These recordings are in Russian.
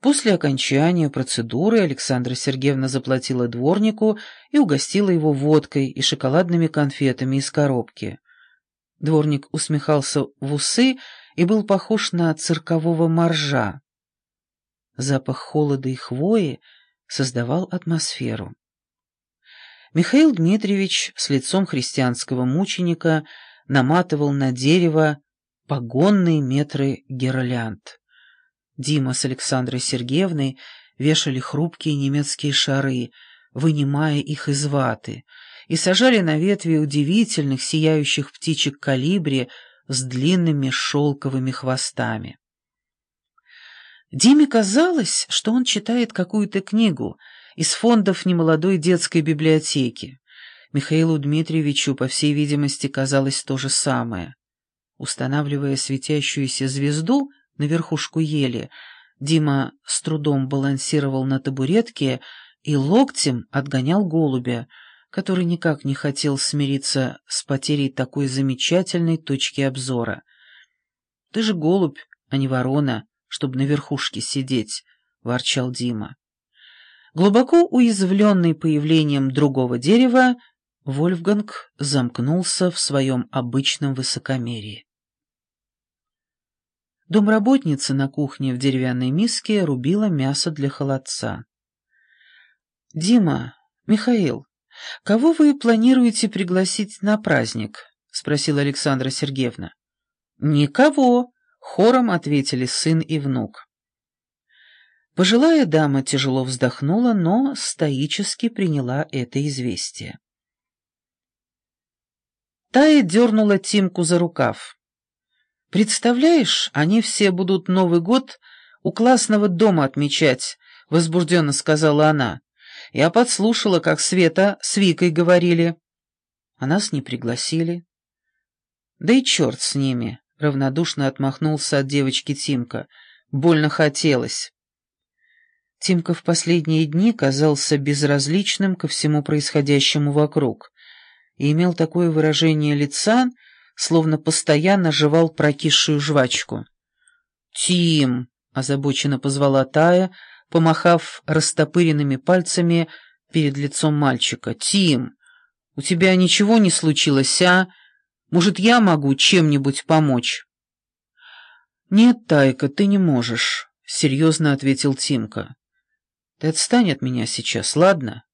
После окончания процедуры Александра Сергеевна заплатила дворнику и угостила его водкой и шоколадными конфетами из коробки. Дворник усмехался в усы и был похож на циркового моржа. Запах холода и хвои создавал атмосферу. Михаил Дмитриевич с лицом христианского мученика наматывал на дерево погонные метры гирлянд. Дима с Александрой Сергеевной вешали хрупкие немецкие шары, вынимая их из ваты, и сажали на ветви удивительных сияющих птичек калибри с длинными шелковыми хвостами. Диме казалось, что он читает какую-то книгу из фондов немолодой детской библиотеки. Михаилу Дмитриевичу, по всей видимости, казалось то же самое. Устанавливая светящуюся звезду на верхушку ели, Дима с трудом балансировал на табуретке и локтем отгонял голубя, который никак не хотел смириться с потерей такой замечательной точки обзора. «Ты же голубь, а не ворона», чтобы на верхушке сидеть», — ворчал Дима. Глубоко уязвленный появлением другого дерева, Вольфганг замкнулся в своем обычном высокомерии. Домработница на кухне в деревянной миске рубила мясо для холодца. «Дима, Михаил, кого вы планируете пригласить на праздник?» — спросила Александра Сергеевна. «Никого», Хором ответили сын и внук. Пожилая дама тяжело вздохнула, но стоически приняла это известие. Тая дернула Тимку за рукав. «Представляешь, они все будут Новый год у классного дома отмечать», — возбужденно сказала она. «Я подслушала, как Света с Викой говорили. А нас не пригласили». «Да и черт с ними», Равнодушно отмахнулся от девочки Тимка. Больно хотелось. Тимка в последние дни казался безразличным ко всему происходящему вокруг и имел такое выражение лица, словно постоянно жевал прокисшую жвачку. «Тим!» — озабоченно позвала Тая, помахав растопыренными пальцами перед лицом мальчика. «Тим, у тебя ничего не случилось, а? Может, я могу чем-нибудь помочь?» «Нет, Тайка, ты не можешь», — серьезно ответил Тимка. «Ты отстань от меня сейчас, ладно?»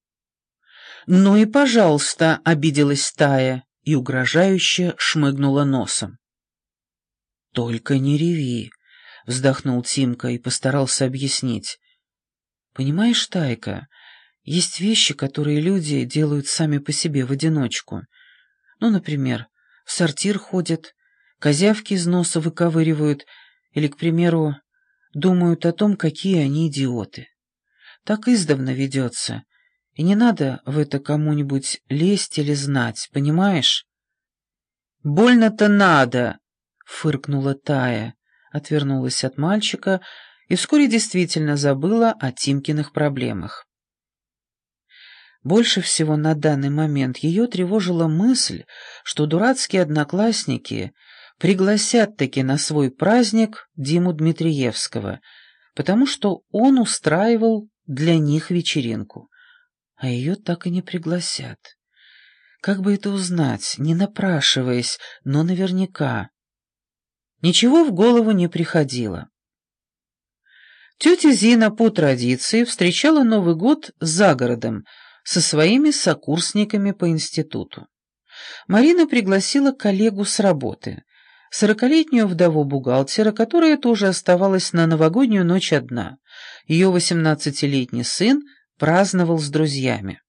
«Ну и пожалуйста», — обиделась Тая и угрожающе шмыгнула носом. «Только не реви», — вздохнул Тимка и постарался объяснить. «Понимаешь, Тайка, есть вещи, которые люди делают сами по себе в одиночку. Ну, например, в сортир ходят, козявки из носа выковыривают или, к примеру, думают о том, какие они идиоты. Так издавна ведется, и не надо в это кому-нибудь лезть или знать, понимаешь? «Больно-то надо!» — фыркнула Тая, отвернулась от мальчика и вскоре действительно забыла о Тимкиных проблемах. Больше всего на данный момент ее тревожила мысль, что дурацкие одноклассники пригласят-таки на свой праздник Диму Дмитриевского, потому что он устраивал для них вечеринку, а ее так и не пригласят. Как бы это узнать, не напрашиваясь, но наверняка? Ничего в голову не приходило. Тетя Зина по традиции встречала Новый год за городом, со своими сокурсниками по институту. Марина пригласила коллегу с работы, сорокалетнюю вдову бухгалтера, которая тоже оставалась на новогоднюю ночь одна. Ее восемнадцатилетний сын праздновал с друзьями.